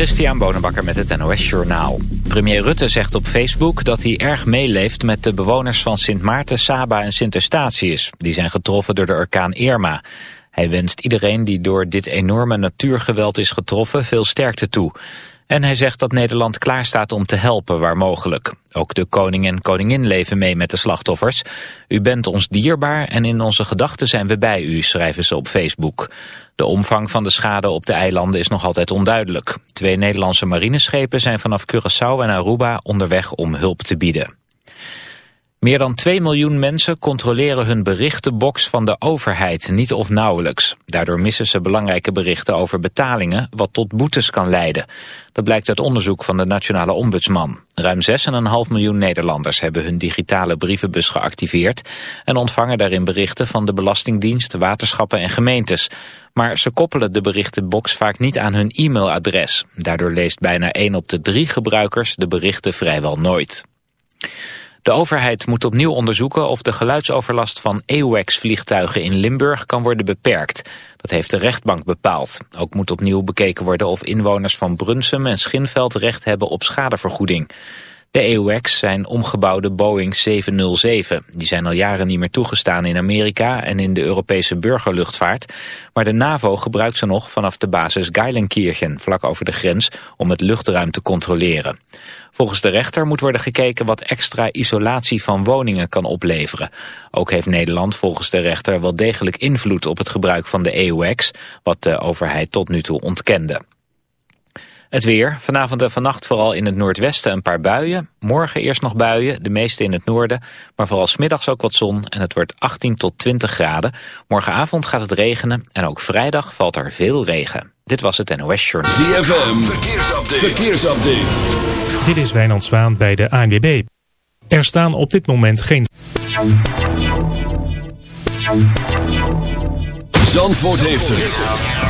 Christian Bonenbakker met het NOS Journaal. Premier Rutte zegt op Facebook dat hij erg meeleeft met de bewoners van Sint Maarten, Saba en Sint Eustatius. Die zijn getroffen door de orkaan Irma. Hij wenst iedereen die door dit enorme natuurgeweld is getroffen veel sterkte toe. En hij zegt dat Nederland klaarstaat om te helpen waar mogelijk. Ook de koning en koningin leven mee met de slachtoffers. U bent ons dierbaar en in onze gedachten zijn we bij u, schrijven ze op Facebook. De omvang van de schade op de eilanden is nog altijd onduidelijk. Twee Nederlandse marineschepen zijn vanaf Curaçao en Aruba onderweg om hulp te bieden. Meer dan 2 miljoen mensen controleren hun berichtenbox van de overheid niet of nauwelijks. Daardoor missen ze belangrijke berichten over betalingen, wat tot boetes kan leiden. Dat blijkt uit onderzoek van de Nationale Ombudsman. Ruim 6,5 miljoen Nederlanders hebben hun digitale brievenbus geactiveerd... en ontvangen daarin berichten van de Belastingdienst, waterschappen en gemeentes. Maar ze koppelen de berichtenbox vaak niet aan hun e-mailadres. Daardoor leest bijna 1 op de 3 gebruikers de berichten vrijwel nooit. De overheid moet opnieuw onderzoeken of de geluidsoverlast van AWACS-vliegtuigen in Limburg kan worden beperkt. Dat heeft de rechtbank bepaald. Ook moet opnieuw bekeken worden of inwoners van Brunsum en Schinveld recht hebben op schadevergoeding. De AWACS zijn omgebouwde Boeing 707. Die zijn al jaren niet meer toegestaan in Amerika en in de Europese burgerluchtvaart. Maar de NAVO gebruikt ze nog vanaf de basis Geilenkirchen, vlak over de grens, om het luchtruim te controleren. Volgens de rechter moet worden gekeken wat extra isolatie van woningen kan opleveren. Ook heeft Nederland volgens de rechter wel degelijk invloed op het gebruik van de AWACS, wat de overheid tot nu toe ontkende. Het weer. Vanavond en vannacht vooral in het noordwesten een paar buien. Morgen eerst nog buien, de meeste in het noorden. Maar vooral smiddags ook wat zon en het wordt 18 tot 20 graden. Morgenavond gaat het regenen en ook vrijdag valt er veel regen. Dit was het NOS Journal. ZFM. Verkeersupdate. Verkeersupdate. Dit is Wijnand Zwaan bij de ANWB. Er staan op dit moment geen... Zandvoort heeft het.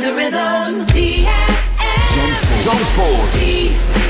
the rhythm. ZFM. Zandvoort. Zandvoort.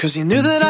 Cause you knew that I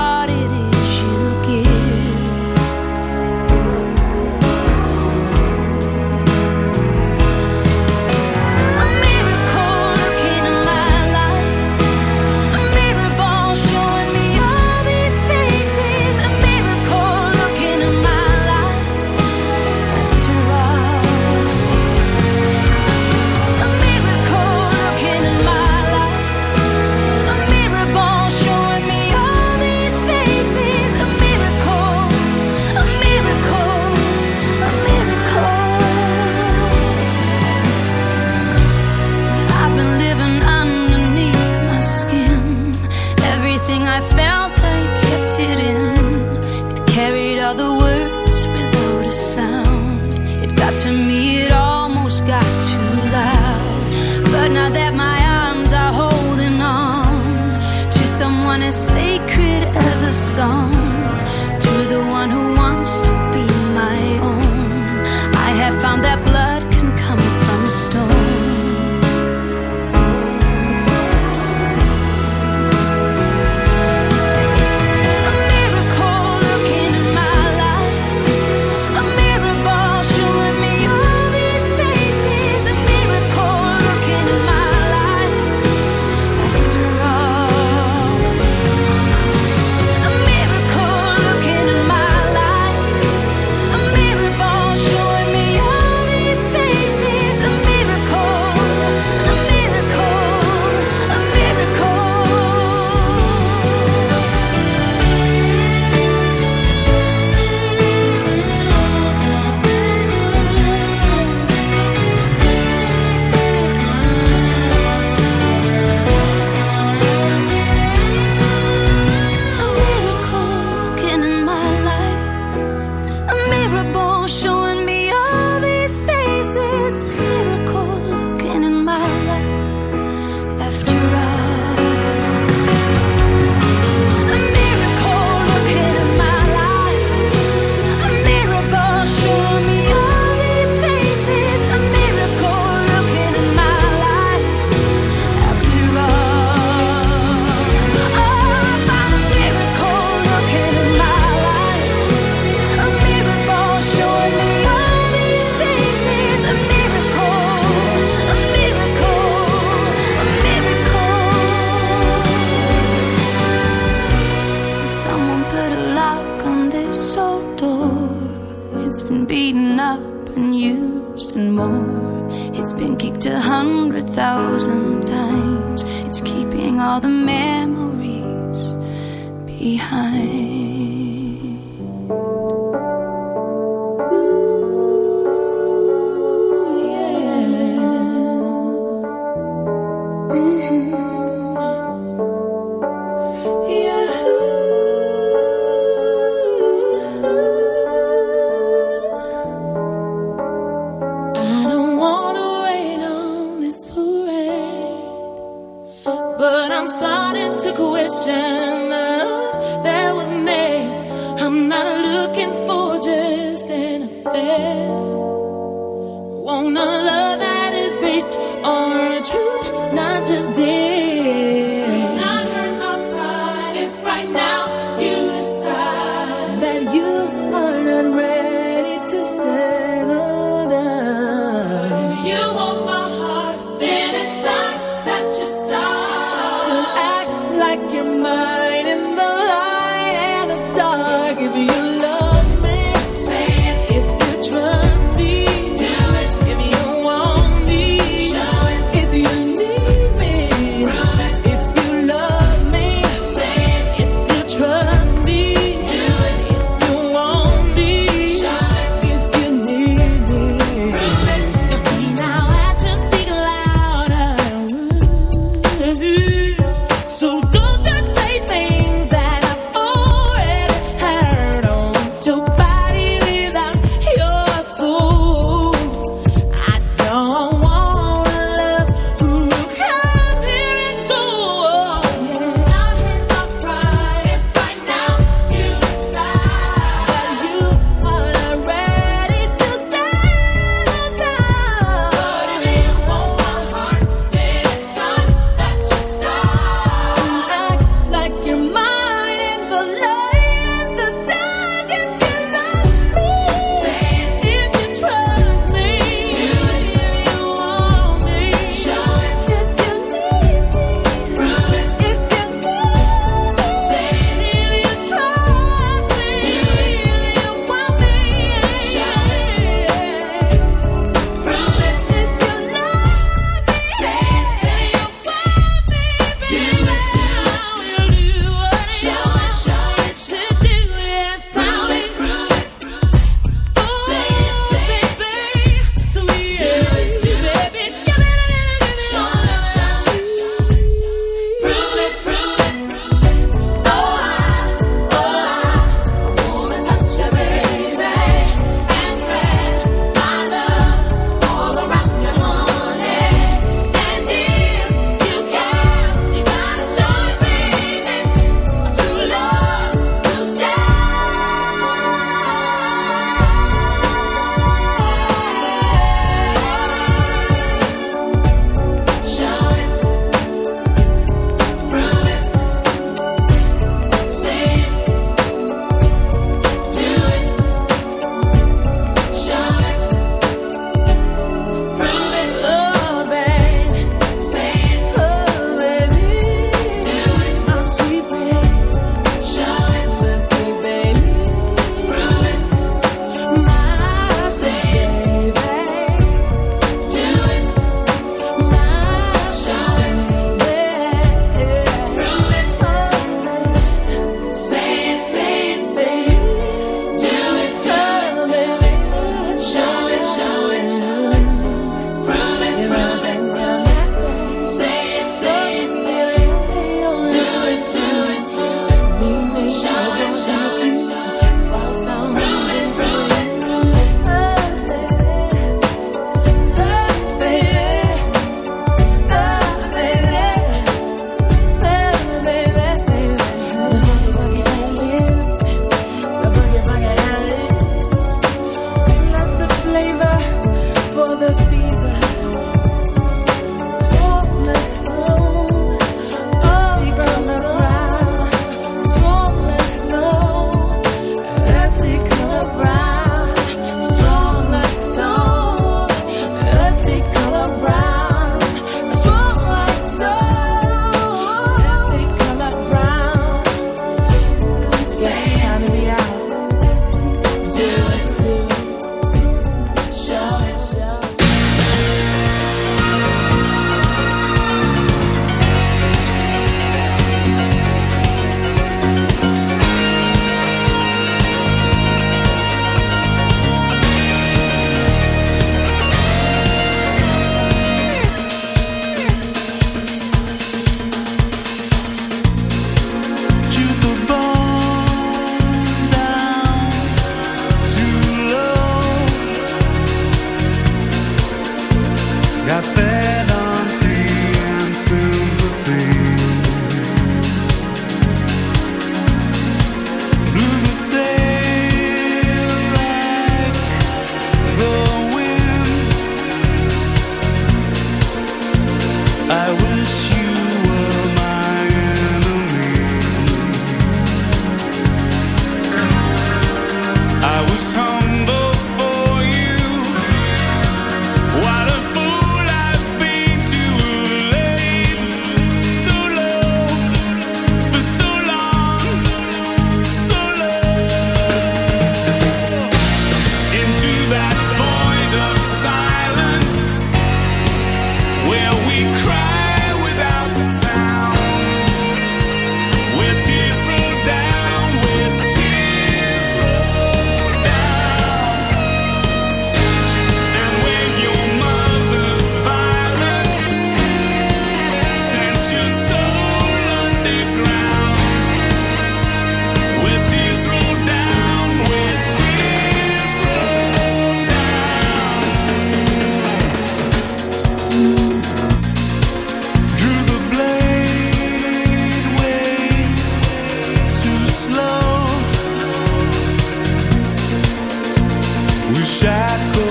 We shackled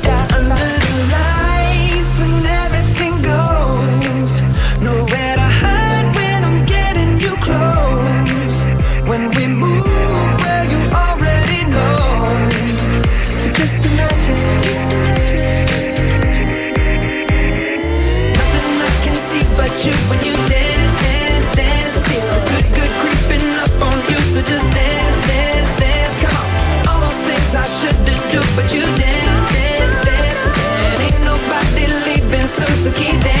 you when you dance, dance, dance. Feel the good, good creeping up on you. So just dance, dance, dance. Come on. All those things I shouldn't do, but you dance, dance, dance. And ain't nobody leaving so keep dancing.